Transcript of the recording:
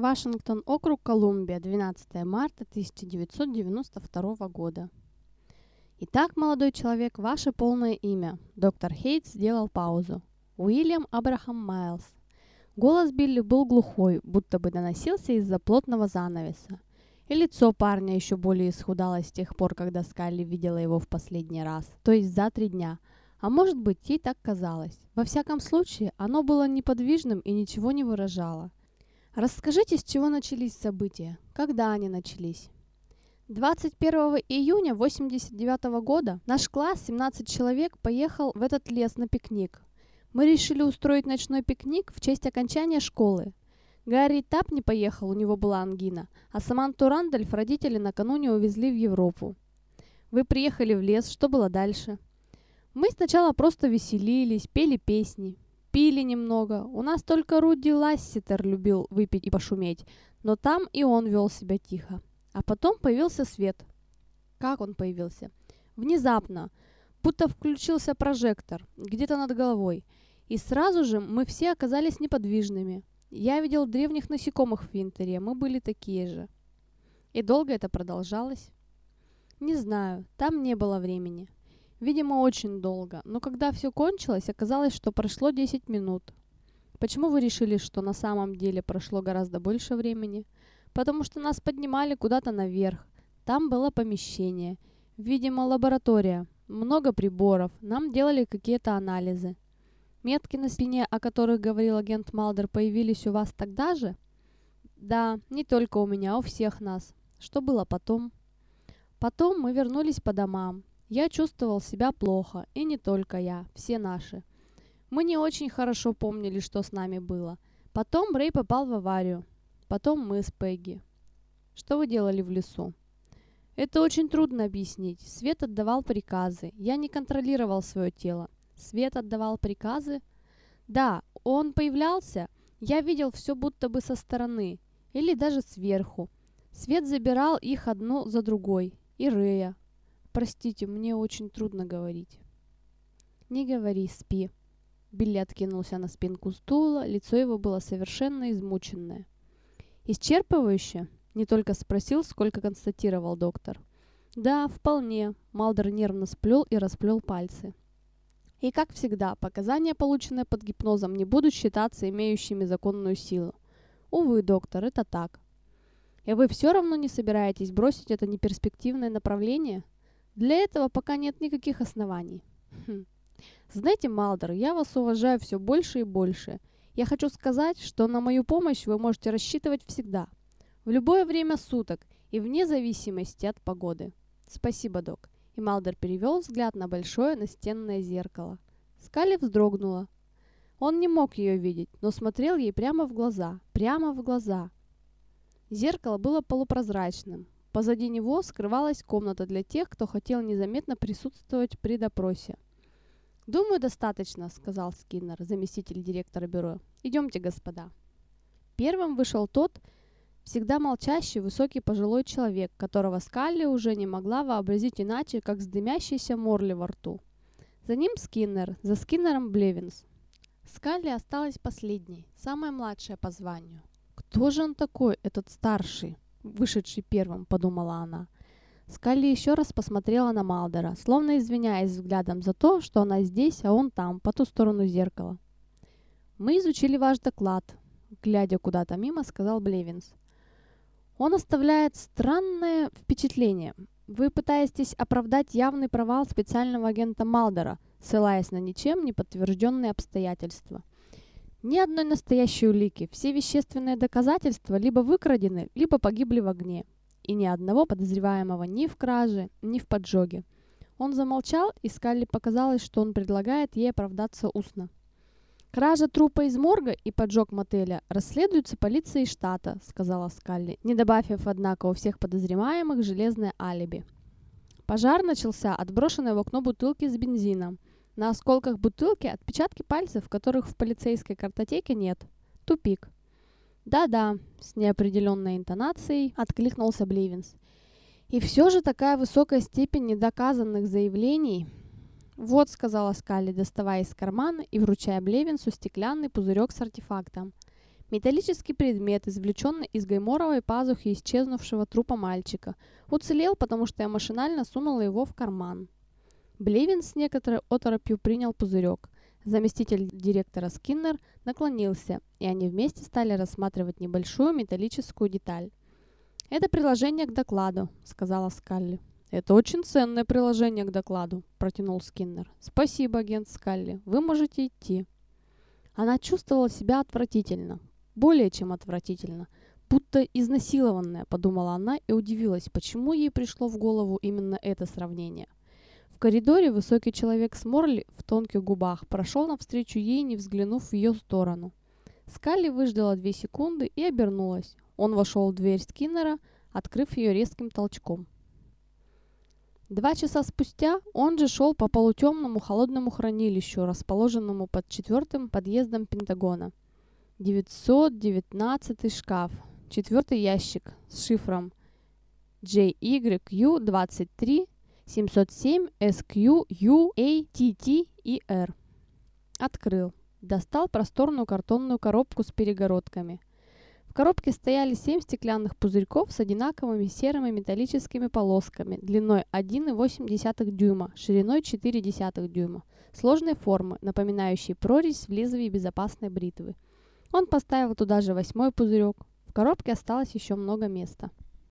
Вашингтон, округ Колумбия, 12 марта 1992 года. Итак, молодой человек, ваше полное имя. Доктор Хейтс сделал паузу. Уильям Абрахам Майлз. Голос Билли был глухой, будто бы доносился из-за плотного занавеса. И лицо парня еще более исхудало с тех пор, когда Скалли видела его в последний раз, то есть за три дня. А может быть, ей так казалось. Во всяком случае, оно было неподвижным и ничего не выражало. Расскажите, с чего начались события? Когда они начались? 21 июня 89 года наш класс, 17 человек, поехал в этот лес на пикник. Мы решили устроить ночной пикник в честь окончания школы. Гарри Тап не поехал, у него была ангина, а Саманту Рандольф родители накануне увезли в Европу. Вы приехали в лес, что было дальше? Мы сначала просто веселились, пели песни, Пили немного. У нас только Руди Ласситер любил выпить и пошуметь, но там и он вел себя тихо. А потом появился свет. Как он появился? Внезапно, будто включился прожектор где-то над головой. И сразу же мы все оказались неподвижными. Я видел древних насекомых в Винтере, мы были такие же. И долго это продолжалось? Не знаю, там не было времени. Видимо, очень долго, но когда все кончилось, оказалось, что прошло 10 минут. Почему вы решили, что на самом деле прошло гораздо больше времени? Потому что нас поднимали куда-то наверх. Там было помещение. Видимо, лаборатория. Много приборов. Нам делали какие-то анализы. Метки на спине, о которых говорил агент Малдер, появились у вас тогда же? Да, не только у меня, у всех нас. Что было потом? Потом мы вернулись по домам. Я чувствовал себя плохо, и не только я, все наши. Мы не очень хорошо помнили, что с нами было. Потом Рэй попал в аварию. Потом мы с Пегги. Что вы делали в лесу? Это очень трудно объяснить. Свет отдавал приказы. Я не контролировал свое тело. Свет отдавал приказы? Да, он появлялся. Я видел все будто бы со стороны. Или даже сверху. Свет забирал их одну за другой. И Рэя. Простите, мне очень трудно говорить. Не говори, спи. Билли откинулся на спинку стула, лицо его было совершенно измученное. Исчерпывающе? Не только спросил, сколько констатировал доктор. Да, вполне. Малдер нервно сплел и расплел пальцы. И, как всегда, показания, полученные под гипнозом, не будут считаться имеющими законную силу. Увы, доктор, это так. И вы все равно не собираетесь бросить это неперспективное направление? Для этого пока нет никаких оснований. Хм. Знаете, Малдер, я вас уважаю все больше и больше. Я хочу сказать, что на мою помощь вы можете рассчитывать всегда. В любое время суток и вне зависимости от погоды. Спасибо, док. И Малдер перевел взгляд на большое настенное зеркало. Скали вздрогнула. Он не мог ее видеть, но смотрел ей прямо в глаза, прямо в глаза. Зеркало было полупрозрачным, Позади него скрывалась комната для тех, кто хотел незаметно присутствовать при допросе. «Думаю, достаточно», — сказал Скиннер, заместитель директора бюро. «Идемте, господа». Первым вышел тот, всегда молчащий, высокий пожилой человек, которого Скалли уже не могла вообразить иначе, как с дымящейся морли во рту. За ним Скиннер, за Скиннером Блевинс. Скалли осталась последней, самая младшая по званию. Кто же он такой, этот старший? Вышедший первым, подумала она. Скалли еще раз посмотрела на Малдера, словно извиняясь взглядом за то, что она здесь, а он там, по ту сторону зеркала. «Мы изучили ваш доклад», — глядя куда-то мимо, сказал Блевинс. «Он оставляет странное впечатление. Вы пытаетесь оправдать явный провал специального агента Малдера, ссылаясь на ничем не подтвержденные обстоятельства. Ни одной настоящей улики. Все вещественные доказательства либо выкрадены, либо погибли в огне. И ни одного подозреваемого ни в краже, ни в поджоге. Он замолчал, и Скалли показалось, что он предлагает ей оправдаться устно. «Кража трупа из морга и поджог мотеля расследуются полицией штата», — сказала Скалли, не добавив, однако, у всех подозреваемых железное алиби. Пожар начался от брошенной в окно бутылки с бензином. На осколках бутылки отпечатки пальцев, которых в полицейской картотеке нет. Тупик. «Да-да», — с неопределенной интонацией откликнулся Бливинс. «И все же такая высокая степень недоказанных заявлений...» «Вот», — сказала Скалли, доставая из кармана и вручая Блевинсу стеклянный пузырек с артефактом. Металлический предмет, извлеченный из гайморовой пазухи исчезнувшего трупа мальчика, уцелел, потому что я машинально сунула его в карман. Блевин с некоторой оторопью принял пузырек. Заместитель директора Скиннер наклонился, и они вместе стали рассматривать небольшую металлическую деталь. «Это приложение к докладу», — сказала Скалли. «Это очень ценное приложение к докладу», — протянул Скиннер. «Спасибо, агент Скалли. Вы можете идти». Она чувствовала себя отвратительно, более чем отвратительно, будто изнасилованная, подумала она и удивилась, почему ей пришло в голову именно это сравнение. В коридоре высокий человек с Морли в тонких губах прошел навстречу ей, не взглянув в ее сторону. Скалли выждала две секунды и обернулась. Он вошел в дверь Скиннера, открыв ее резким толчком. Два часа спустя он же шел по полутемному холодному хранилищу, расположенному под четвертым подъездом Пентагона. 919 шкаф, четвертый ящик с шифром JYU23 707 SQUATTER. Открыл. Достал просторную картонную коробку с перегородками. В коробке стояли семь стеклянных пузырьков с одинаковыми серыми металлическими полосками длиной 1,8 дюйма, шириной 0,4 дюйма, сложной формы, напоминающей прорезь в лезвии безопасной бритвы. Он поставил туда же восьмой пузырек. В коробке осталось еще много места.